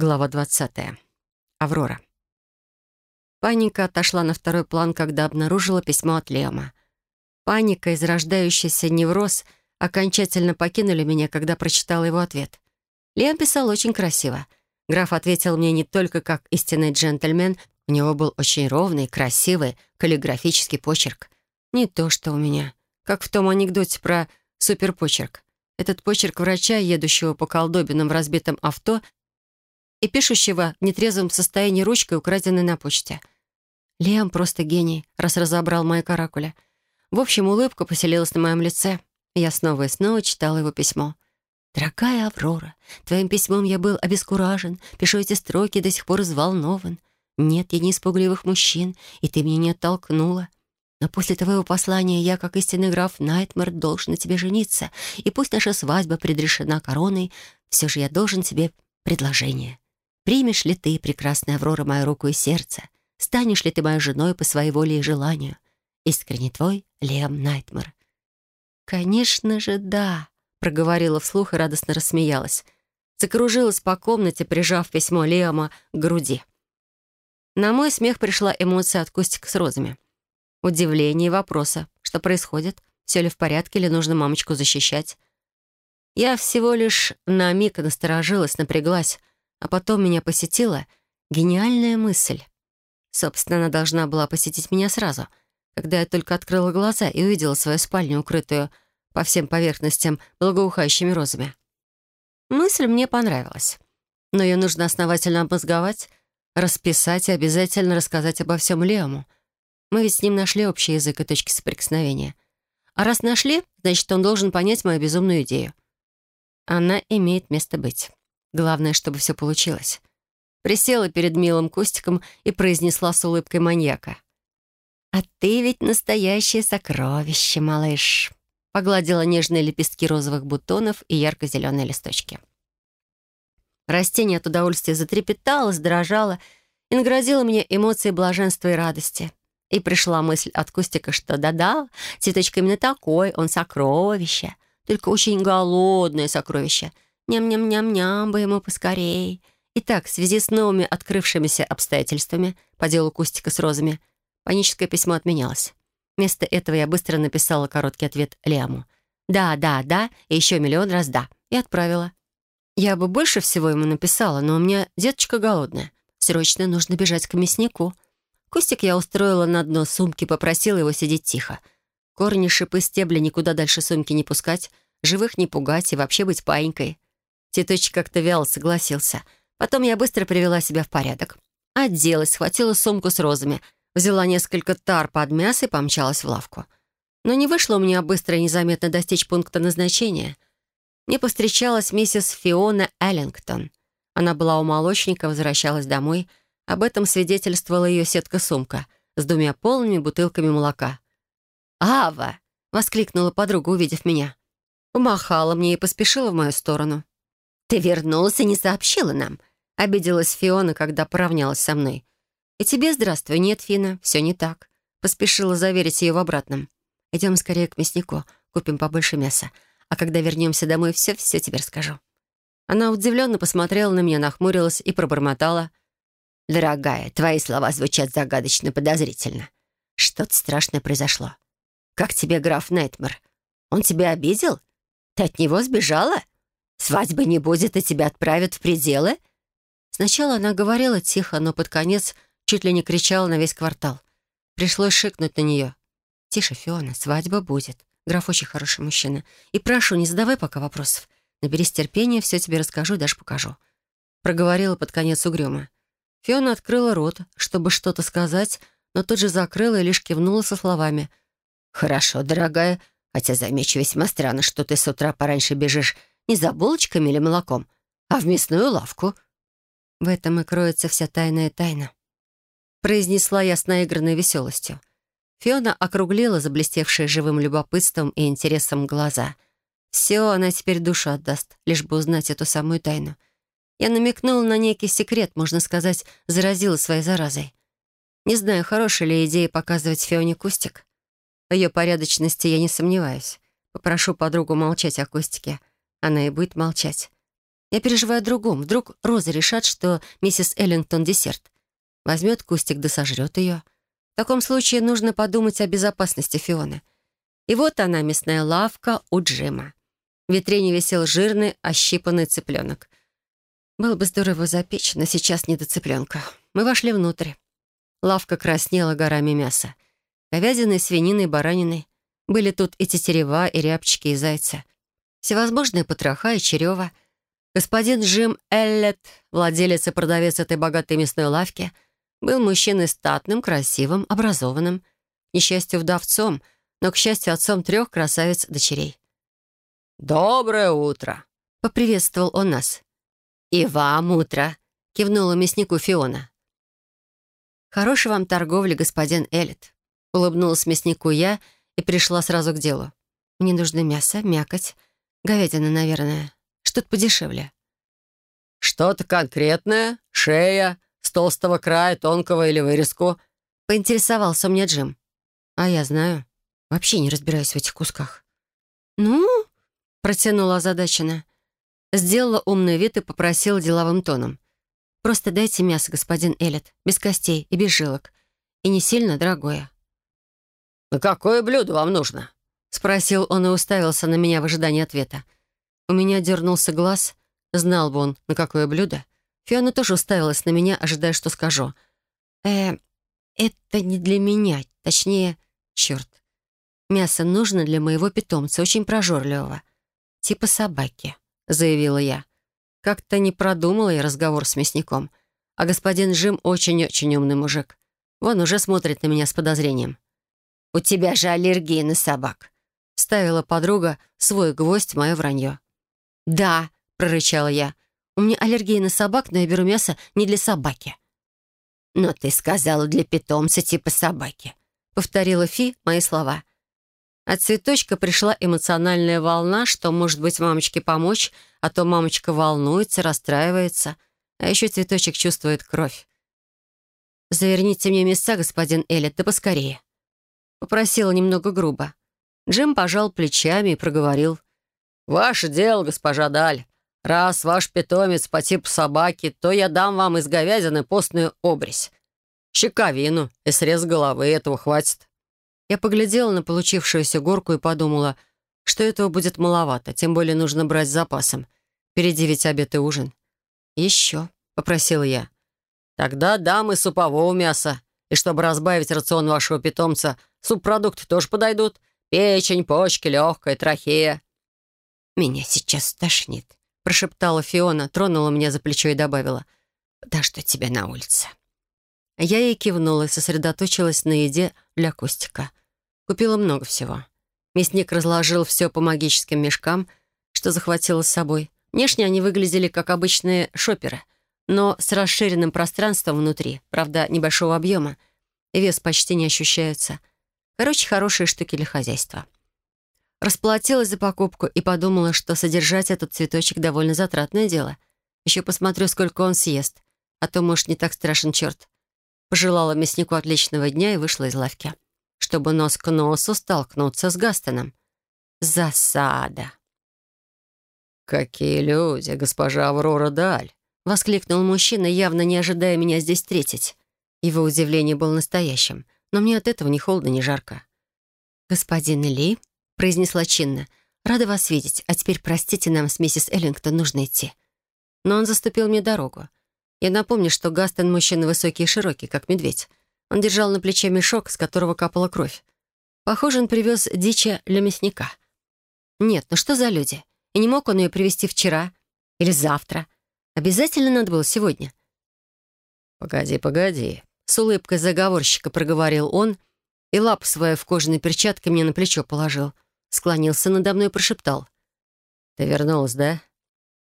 Глава 20. Аврора. Паника отошла на второй план, когда обнаружила письмо от Лема. Паника и зарождающийся невроз окончательно покинули меня, когда прочитала его ответ. Лем писал очень красиво. Граф ответил мне не только как истинный джентльмен, у него был очень ровный, красивый, каллиграфический почерк. Не то, что у меня. Как в том анекдоте про суперпочерк. Этот почерк врача, едущего по колдобинам в разбитом авто, и пишущего в нетрезвом состоянии ручкой, украденной на почте. Лиам просто гений, раз разобрал мои каракули. В общем, улыбка поселилась на моем лице. Я снова и снова читала его письмо. «Дорогая Аврора, твоим письмом я был обескуражен. Пишу эти строки, до сих пор взволнован. Нет, я не из пугливых мужчин, и ты меня не оттолкнула. Но после твоего послания я, как истинный граф Найтмер, должен на тебе жениться, и пусть наша свадьба предрешена короной, все же я должен тебе предложение. Примешь ли ты, прекрасная Аврора, мою руку и сердце? Станешь ли ты моей женой по своей воле и желанию? Искренне твой, Лем Найтмер». «Конечно же, да», — проговорила вслух и радостно рассмеялась. Закружилась по комнате, прижав письмо Лема к груди. На мой смех пришла эмоция от Кустика с розами. Удивление и вопроса. Что происходит? Все ли в порядке или нужно мамочку защищать? Я всего лишь на миг насторожилась, напряглась, а потом меня посетила гениальная мысль. Собственно, она должна была посетить меня сразу, когда я только открыла глаза и увидела свою спальню, укрытую по всем поверхностям благоухающими розами. Мысль мне понравилась. Но ее нужно основательно обмозговать, расписать и обязательно рассказать обо всем Леому. Мы ведь с ним нашли общий язык и точки соприкосновения. А раз нашли, значит, он должен понять мою безумную идею. Она имеет место быть. Главное, чтобы все получилось. Присела перед милым Костиком и произнесла с улыбкой маньяка. «А ты ведь настоящее сокровище, малыш!» Погладила нежные лепестки розовых бутонов и ярко-зеленые листочки. Растение от удовольствия затрепетало, задрожало и наградило мне эмоции блаженства и радости. И пришла мысль от Кустика, что да-да, цветочек именно такой, он сокровище, только очень голодное сокровище — Ням-ням-ням-ням бы ему поскорей. Итак, в связи с новыми открывшимися обстоятельствами по делу Кустика с розами, паническое письмо отменялось. Вместо этого я быстро написала короткий ответ Лиаму. «Да, да, да, и еще миллион раз да». И отправила. Я бы больше всего ему написала, но у меня деточка голодная. Срочно нужно бежать к мяснику. Кустик я устроила на дно сумки, попросила его сидеть тихо. Корни, шипы, стебли никуда дальше сумки не пускать, живых не пугать и вообще быть паинькой. Цветочек как-то вяло согласился. Потом я быстро привела себя в порядок. Оделась, схватила сумку с розами, взяла несколько тар под мясо и помчалась в лавку. Но не вышло у меня быстро и незаметно достичь пункта назначения. Мне повстречалась миссис Фиона Эллингтон. Она была у молочника, возвращалась домой. Об этом свидетельствовала ее сетка-сумка с двумя полными бутылками молока. «Ава!» — воскликнула подруга, увидев меня. Помахала мне и поспешила в мою сторону. «Ты вернулся и не сообщила нам», — обиделась Фиона, когда поравнялась со мной. «И тебе здравствуй. Нет, Фина, все не так». Поспешила заверить ее в обратном. «Идем скорее к мяснику, купим побольше мяса. А когда вернемся домой, все-все тебе расскажу». Она удивленно посмотрела на меня, нахмурилась и пробормотала. «Дорогая, твои слова звучат загадочно подозрительно. Что-то страшное произошло. Как тебе граф Найтмер? Он тебя обидел? Ты от него сбежала?» Свадьбы не будет, и тебя отправят в пределы?» Сначала она говорила тихо, но под конец чуть ли не кричала на весь квартал. Пришлось шикнуть на нее. «Тише, Фиона, свадьба будет. Граф очень хороший мужчина. И прошу, не задавай пока вопросов. Наберись терпения, все тебе расскажу и даже покажу». Проговорила под конец угрюмо. Фиона открыла рот, чтобы что-то сказать, но тут же закрыла и лишь кивнула со словами. «Хорошо, дорогая, хотя замечу весьма странно, что ты с утра пораньше бежишь не за булочками или молоком, а в мясную лавку. В этом и кроется вся тайная тайна. Произнесла я с наигранной веселостью. Фиона округлила заблестевшие живым любопытством и интересом глаза. Все, она теперь душу отдаст, лишь бы узнать эту самую тайну. Я намекнула на некий секрет, можно сказать, заразила своей заразой. Не знаю, хорошая ли идея показывать Фионе кустик. В ее порядочности я не сомневаюсь. Попрошу подругу молчать о кустике. Она и будет молчать. Я переживаю о другом. Вдруг Роза решат, что миссис Эллингтон десерт. Возьмет кустик да сожрет ее. В таком случае нужно подумать о безопасности Фионы. И вот она, мясная лавка у Джима. В витрине висел жирный, ощипанный цыпленок. Было бы здорово запечь, но сейчас не до цыпленка. Мы вошли внутрь. Лавка краснела горами мяса. Говядиной, свининой, бараниной. Были тут и тетерева, и рябчики, и зайца. Всевозможные потроха и черева. Господин Джим Эллет, владелец и продавец этой богатой мясной лавки, был мужчиной статным, красивым, образованным. К несчастью, вдовцом, но, к счастью, отцом трех красавиц-дочерей. «Доброе утро!» — поприветствовал он нас. «И вам утро!» — кивнула мяснику Фиона. «Хорошей вам торговли, господин Эллет!» — улыбнулась мяснику я и пришла сразу к делу. «Мне нужно мясо, мякоть, говядина, наверное. Что-то подешевле». «Что-то конкретное? Шея? С толстого края, тонкого или вырезку?» — поинтересовался мне Джим. «А я знаю. Вообще не разбираюсь в этих кусках». «Ну?» — протянула озадаченно. Сделала умный вид и попросила деловым тоном. «Просто дайте мясо, господин Эллет, без костей и без жилок. И не сильно дорогое». «На какое блюдо вам нужно?» — спросил он и уставился на меня в ожидании ответа. У меня дернулся глаз. Знал бы он, на какое блюдо. Фиона тоже уставилась на меня, ожидая, что скажу. «Э, это не для меня. Точнее, черт. Мясо нужно для моего питомца, очень прожорливого. Типа собаки» заявила я. Как-то не продумала я разговор с мясником. А господин Джим очень-очень умный мужик. Вон уже смотрит на меня с подозрением. «У тебя же аллергия на собак», — ставила подруга свой гвоздь в мое вранье. «Да», — прорычала я, — «у меня аллергия на собак, но я беру мясо не для собаки». «Но ты сказала для питомца типа собаки», — повторила Фи мои слова. От цветочка пришла эмоциональная волна, что, может быть, мамочке помочь, а то мамочка волнуется, расстраивается, а еще цветочек чувствует кровь. «Заверните мне места, господин Эллет, да поскорее», — попросила немного грубо. Джим пожал плечами и проговорил. «Ваше дело, госпожа Даль. Раз ваш питомец по типу собаки, то я дам вам из говядины постную обрезь. Щековину и срез головы, этого хватит». Я поглядела на получившуюся горку и подумала, что этого будет маловато, тем более нужно брать с запасом. Впереди ведь обед и ужин. «Еще», — попросила я. «Тогда дам и супового мяса. И чтобы разбавить рацион вашего питомца, субпродукты тоже подойдут. Печень, почки, легкая, трахея». «Меня сейчас стошнит», — прошептала Фиона, тронула меня за плечо и добавила. «Да что тебя на улице?» Я ей кивнула и сосредоточилась на еде для Костика. Купила много всего. Мясник разложил все по магическим мешкам, что захватила с собой. Внешне они выглядели как обычные шоперы, но с расширенным пространством внутри, правда, небольшого объема. Вес почти не ощущается. Короче, хорошие штуки для хозяйства. Расплатилась за покупку и подумала, что содержать этот цветочек довольно затратное дело. Еще посмотрю, сколько он съест. А то, может, не так страшен черт. Пожелала мяснику отличного дня и вышла из лавки чтобы нос к носу столкнуться с Гастоном. Засада. «Какие люди, госпожа Аврора Даль!» — воскликнул мужчина, явно не ожидая меня здесь встретить. Его удивление было настоящим, но мне от этого ни холодно, ни жарко. «Господин Ли», — произнесла чинно, — «рада вас видеть, а теперь простите нам с миссис Эллингтон, нужно идти». Но он заступил мне дорогу. Я напомню, что Гастон мужчина высокий и широкий, как медведь. Он держал на плече мешок, с которого капала кровь. Похоже, он привез дичи для мясника. Нет, ну что за люди? И не мог он ее привезти вчера или завтра. Обязательно надо было сегодня. «Погоди, погоди», — с улыбкой заговорщика проговорил он и лапу свою в кожаной перчатке мне на плечо положил. Склонился надо мной и прошептал. «Ты вернулась, да?»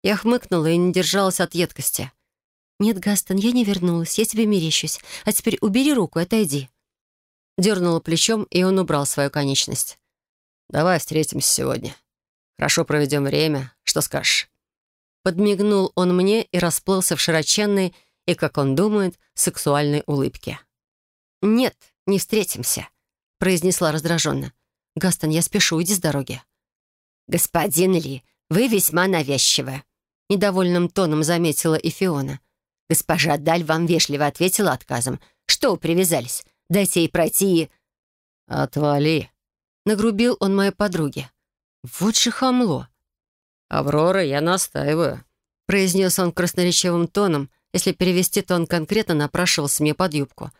Я хмыкнула и не держалась от едкости. «Нет, Гастон, я не вернулась, я тебе мерещусь. А теперь убери руку, отойди». Дернула плечом, и он убрал свою конечность. «Давай встретимся сегодня. Хорошо проведем время. Что скажешь?» Подмигнул он мне и расплылся в широченной и, как он думает, сексуальной улыбке. «Нет, не встретимся», — произнесла раздраженно. «Гастон, я спешу, иди с дороги». «Господин Ли, вы весьма навязчивы», — недовольным тоном заметила и Фиона. «Госпожа Даль вам вежливо ответила отказом. Что вы привязались? Дайте ей пройти и...» «Отвали!» — нагрубил он моей подруге. «Вот же хамло!» «Аврора, я настаиваю», — произнес он красноречивым тоном. Если перевести, то он конкретно напрашивался мне под юбку.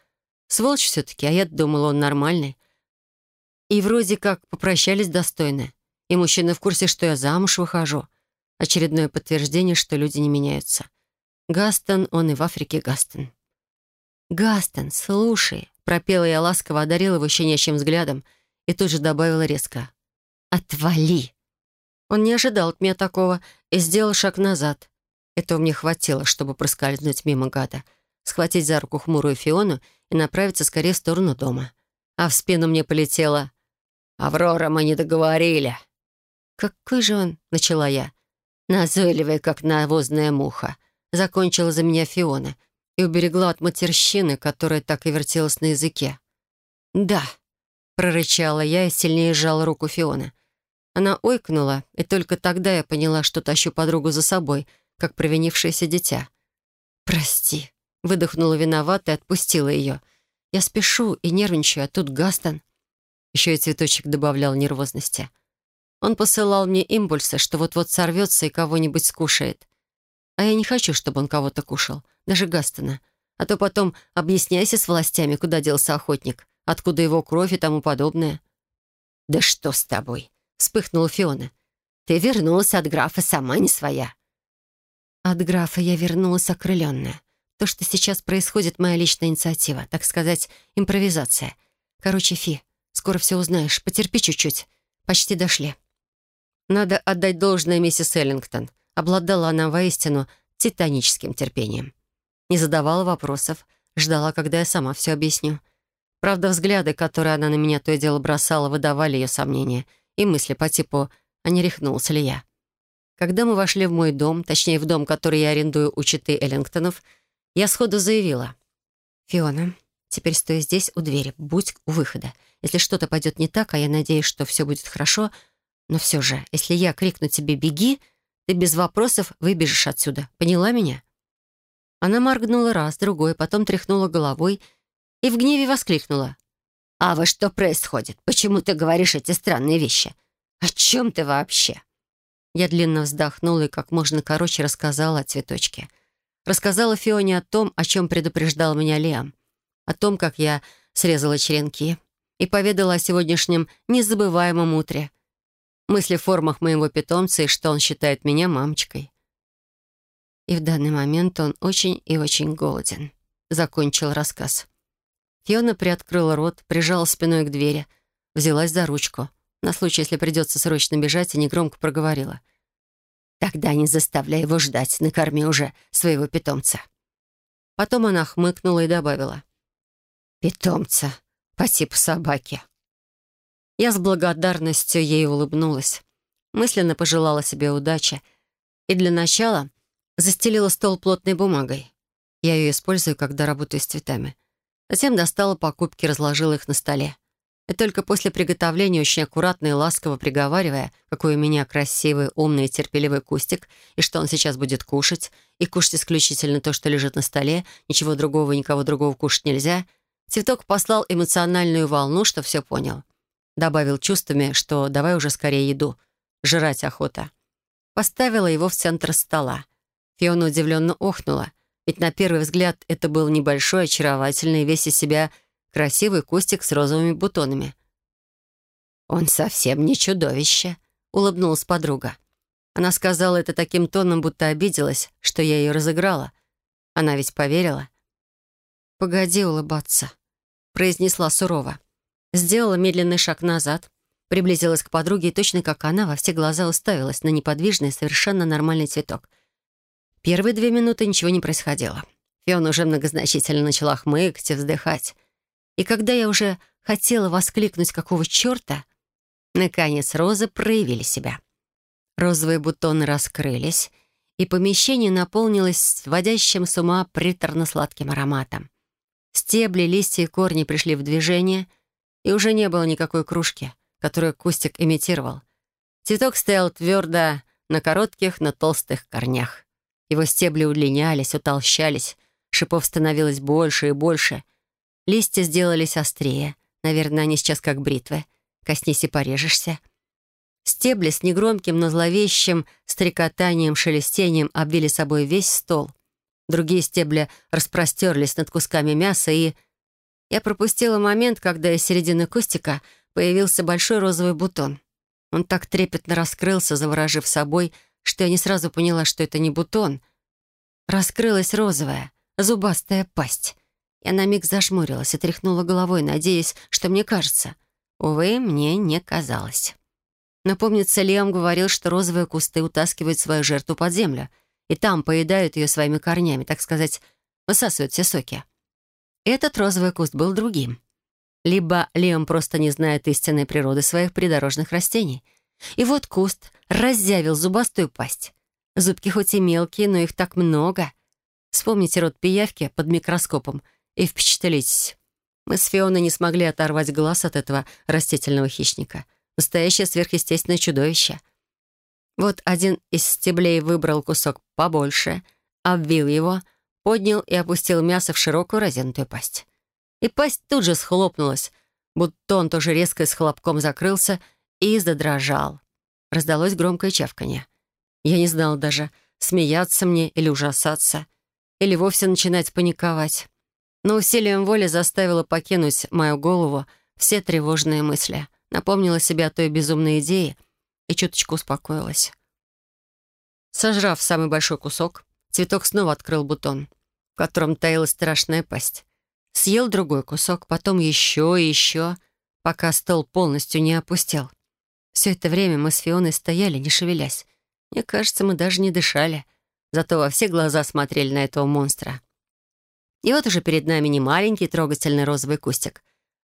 Сволочь все-таки, а я думала, он нормальный. И вроде как попрощались достойно. И мужчина в курсе, что я замуж выхожу. Очередное подтверждение, что люди не меняются. Гастон, он и в Африке Гастон. «Гастон, слушай», — пропела я ласково, одарила его щенячьим взглядом и тут же добавила резко. «Отвали!» Он не ожидал от меня такого и сделал шаг назад. Этого мне хватило, чтобы проскользнуть мимо гада, схватить за руку хмурую Фиону и направиться скорее в сторону дома. А в спину мне полетело «Аврора, мы не договорили». «Какой же он?» — начала я. Назойливая, как навозная муха. Закончила за меня Фиона и уберегла от матерщины, которая так и вертелась на языке. «Да», — прорычала я и сильнее сжала руку Фионы. Она ойкнула, и только тогда я поняла, что тащу подругу за собой, как провинившееся дитя. «Прости», — выдохнула виновата и отпустила ее. «Я спешу и нервничаю, а тут Гастон». Еще и цветочек добавлял нервозности. Он посылал мне импульсы, что вот-вот сорвется и кого-нибудь скушает. А я не хочу, чтобы он кого-то кушал, даже Гастона. А то потом объясняйся с властями, куда делся охотник, откуда его кровь и тому подобное. «Да что с тобой?» — вспыхнула Фиона. «Ты вернулась от графа сама не своя». От графа я вернулась окрыленная. То, что сейчас происходит, моя личная инициатива, так сказать, импровизация. Короче, Фи, Скоро все узнаешь. Потерпи чуть-чуть. Почти дошли». Надо отдать должное миссис Эллингтон. Обладала она воистину титаническим терпением. Не задавала вопросов, ждала, когда я сама все объясню. Правда, взгляды, которые она на меня то и дело бросала, выдавали ее сомнения и мысли по типу «а не рехнулся ли я?». Когда мы вошли в мой дом, точнее, в дом, который я арендую у читы Эллингтонов, я сходу заявила. «Фиона, теперь стой здесь у двери, будь у выхода. Если что-то пойдет не так, а я надеюсь, что все будет хорошо, но все же, если я крикну тебе «беги», ты без вопросов выбежишь отсюда. Поняла меня?» Она моргнула раз, другой, потом тряхнула головой и в гневе воскликнула. «А вы что происходит? Почему ты говоришь эти странные вещи? О чем ты вообще?» Я длинно вздохнула и как можно короче рассказала о цветочке. Рассказала Фионе о том, о чем предупреждал меня Лиам. О том, как я срезала черенки, и поведала о сегодняшнем незабываемом утре. Мысли в формах моего питомца и что он считает меня мамочкой. И в данный момент он очень и очень голоден. Закончил рассказ. Фиона приоткрыла рот, прижала спиной к двери, взялась за ручку. На случай, если придется срочно бежать, и негромко проговорила. «Тогда не заставляй его ждать, накорми уже своего питомца». Потом она хмыкнула и добавила. «Питомца по типу собаки. Я с благодарностью ей улыбнулась. Мысленно пожелала себе удачи и для начала застелила стол плотной бумагой. Я ее использую, когда работаю с цветами. Затем достала покупки, разложила их на столе. И только после приготовления, очень аккуратно и ласково приговаривая, какой у меня красивый, умный и терпеливый кустик, и что он сейчас будет кушать, и кушать исключительно то, что лежит на столе, ничего другого и никого другого кушать нельзя — Цветок послал эмоциональную волну, что все понял. Добавил чувствами, что давай уже скорее еду. Жрать охота. Поставила его в центр стола. Фиона удивленно охнула, ведь на первый взгляд это был небольшой, очаровательный, весь из себя красивый кустик с розовыми бутонами. «Он совсем не чудовище», — улыбнулась подруга. Она сказала это таким тоном, будто обиделась, что я ее разыграла. Она ведь поверила. «Погоди улыбаться», — произнесла сурово. Сделала медленный шаг назад, приблизилась к подруге и точно как она во все глаза уставилась на неподвижный, совершенно нормальный цветок. Первые две минуты ничего не происходило. Фиона уже многозначительно начала хмыкать и вздыхать. И когда я уже хотела воскликнуть «какого черта?», наконец розы проявили себя. Розовые бутоны раскрылись, и помещение наполнилось вводящим с ума приторно-сладким ароматом. Стебли, листья и корни пришли в движение, и уже не было никакой кружки, которую кустик имитировал. Цветок стоял твердо на коротких, но толстых корнях. Его стебли удлинялись, утолщались, шипов становилось больше и больше. Листья сделались острее. Наверное, они сейчас как бритвы. Коснись и порежешься. Стебли с негромким, но зловещим стрекотанием, шелестением обвили собой весь стол. Другие стебли распростерлись над кусками мяса, и... Я пропустила момент, когда из середины кустика появился большой розовый бутон. Он так трепетно раскрылся, заворожив собой, что я не сразу поняла, что это не бутон. Раскрылась розовая, зубастая пасть. Я на миг зажмурилась и тряхнула головой, надеясь, что мне кажется. Увы, мне не казалось. Но, помнится, Лиам говорил, что розовые кусты утаскивают свою жертву под землю, и там поедают ее своими корнями, так сказать, высасывают все соки. Этот розовый куст был другим. Либо Лиам просто не знает истинной природы своих придорожных растений. И вот куст разъявил зубастую пасть. Зубки хоть и мелкие, но их так много. Вспомните рот пиявки под микроскопом и впечатлитесь. Мы с Фионой не смогли оторвать глаз от этого растительного хищника. Настоящее сверхъестественное чудовище. Вот один из стеблей выбрал кусок побольше, обвил его, поднял и опустил мясо в широкую разинутую пасть и пасть тут же схлопнулась, будто он тоже резко с хлопком закрылся и задрожал. Раздалось громкое чавканье. Я не знал даже, смеяться мне или ужасаться, или вовсе начинать паниковать. Но усилием воли заставило покинуть мою голову все тревожные мысли, напомнила себе о той безумной идее и чуточку успокоилась. Сожрав самый большой кусок, цветок снова открыл бутон, в котором таилась страшная пасть. Съел другой кусок, потом еще и еще, пока стол полностью не опустел. Все это время мы с Фионой стояли, не шевелясь. Мне кажется, мы даже не дышали, зато во все глаза смотрели на этого монстра. И вот уже перед нами не маленький трогательный розовый кустик,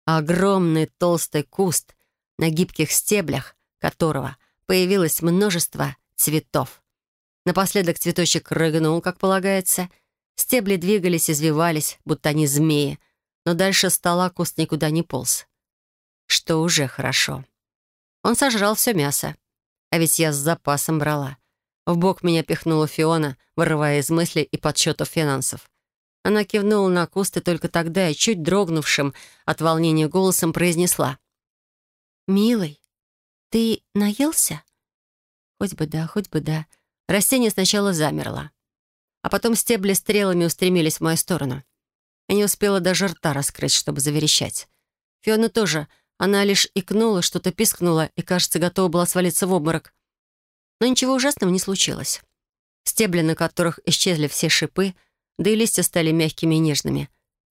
а огромный толстый куст, на гибких стеблях которого появилось множество цветов. Напоследок цветочек рыгнул, как полагается — Стебли двигались, извивались, будто они змеи, но дальше стола куст никуда не полз. Что уже хорошо. Он сожрал все мясо. А ведь я с запасом брала. В бок меня пихнула Фиона, вырывая из мыслей и подсчетов финансов. Она кивнула на куст и только тогда, чуть дрогнувшим от волнения голосом, произнесла. «Милый, ты наелся?» «Хоть бы да, хоть бы да». Растение сначала замерло а потом стебли стрелами устремились в мою сторону. Я не успела даже рта раскрыть, чтобы заверещать. Фиона тоже. Она лишь икнула, что-то пискнула и, кажется, готова была свалиться в обморок. Но ничего ужасного не случилось. Стебли, на которых исчезли все шипы, да и листья стали мягкими и нежными.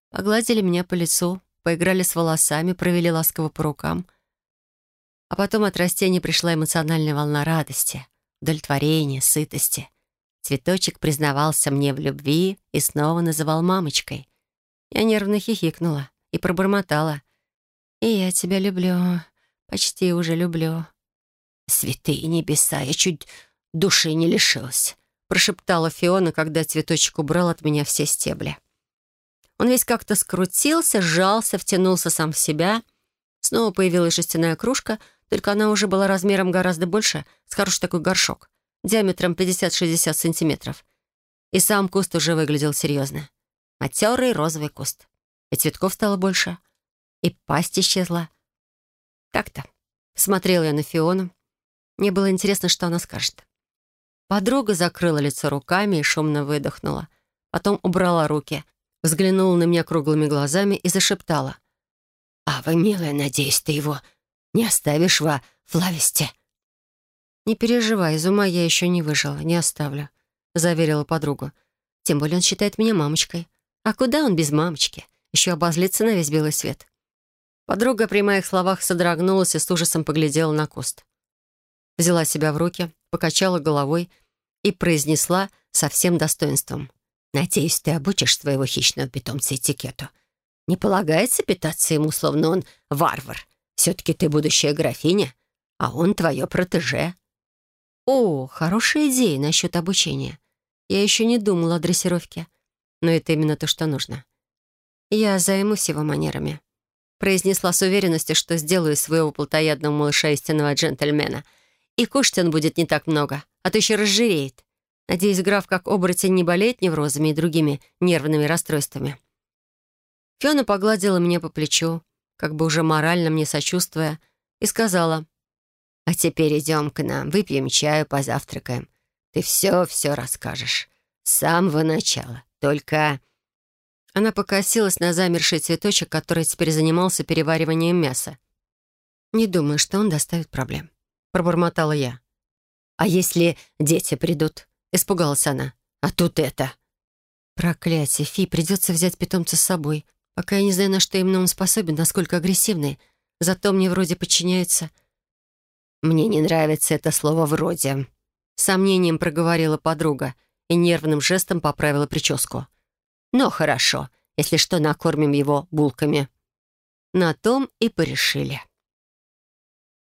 Погладили меня по лицу, поиграли с волосами, провели ласково по рукам. А потом от растений пришла эмоциональная волна радости, удовлетворения, сытости. Цветочек признавался мне в любви и снова называл мамочкой. Я нервно хихикнула и пробормотала. «И я тебя люблю, почти уже люблю». «Святые небеса, я чуть души не лишилась», прошептала Фиона, когда цветочек убрал от меня все стебли. Он весь как-то скрутился, сжался, втянулся сам в себя. Снова появилась жестяная кружка, только она уже была размером гораздо больше, с хороший такой горшок диаметром 50-60 сантиметров. И сам куст уже выглядел серьезно. Матерый розовый куст. И цветков стало больше. И пасть исчезла. Так-то. Смотрела я на Фиону. Мне было интересно, что она скажет. Подруга закрыла лицо руками и шумно выдохнула. Потом убрала руки, взглянула на меня круглыми глазами и зашептала. «А вы, милая, надеюсь, ты его не оставишь во Флависте?» «Не переживай, из ума я еще не выжила, не оставлю», — заверила подругу. «Тем более он считает меня мамочкой. А куда он без мамочки? Еще обозлится на весь белый свет». Подруга при моих словах содрогнулась и с ужасом поглядела на куст. Взяла себя в руки, покачала головой и произнесла со всем достоинством. «Надеюсь, ты обучишь своего хищного питомца этикету. Не полагается питаться ему, словно он варвар. Все-таки ты будущая графиня, а он твое протеже». «О, хорошая идея насчет обучения. Я еще не думала о дрессировке. Но это именно то, что нужно. Я займусь его манерами». Произнесла с уверенностью, что сделаю своего плотоядного малыша истинного джентльмена. И кушать он будет не так много, а то еще разжиреет. Надеюсь, граф как оборотень не болеет неврозами и другими нервными расстройствами. Фиона погладила меня по плечу, как бы уже морально мне сочувствуя, и сказала, «А теперь идем к нам, выпьем чаю, позавтракаем. Ты все-все расскажешь. С самого начала. Только...» Она покосилась на замерший цветочек, который теперь занимался перевариванием мяса. «Не думаю, что он доставит проблем», — пробормотала я. «А если дети придут?» — испугалась она. «А тут это...» «Проклятие, Фи, придется взять питомца с собой. Пока я не знаю, на что именно он способен, насколько агрессивный. Зато мне вроде подчиняется». «Мне не нравится это слово «вроде», — сомнением проговорила подруга и нервным жестом поправила прическу. «Но хорошо, если что, накормим его булками». На том и порешили.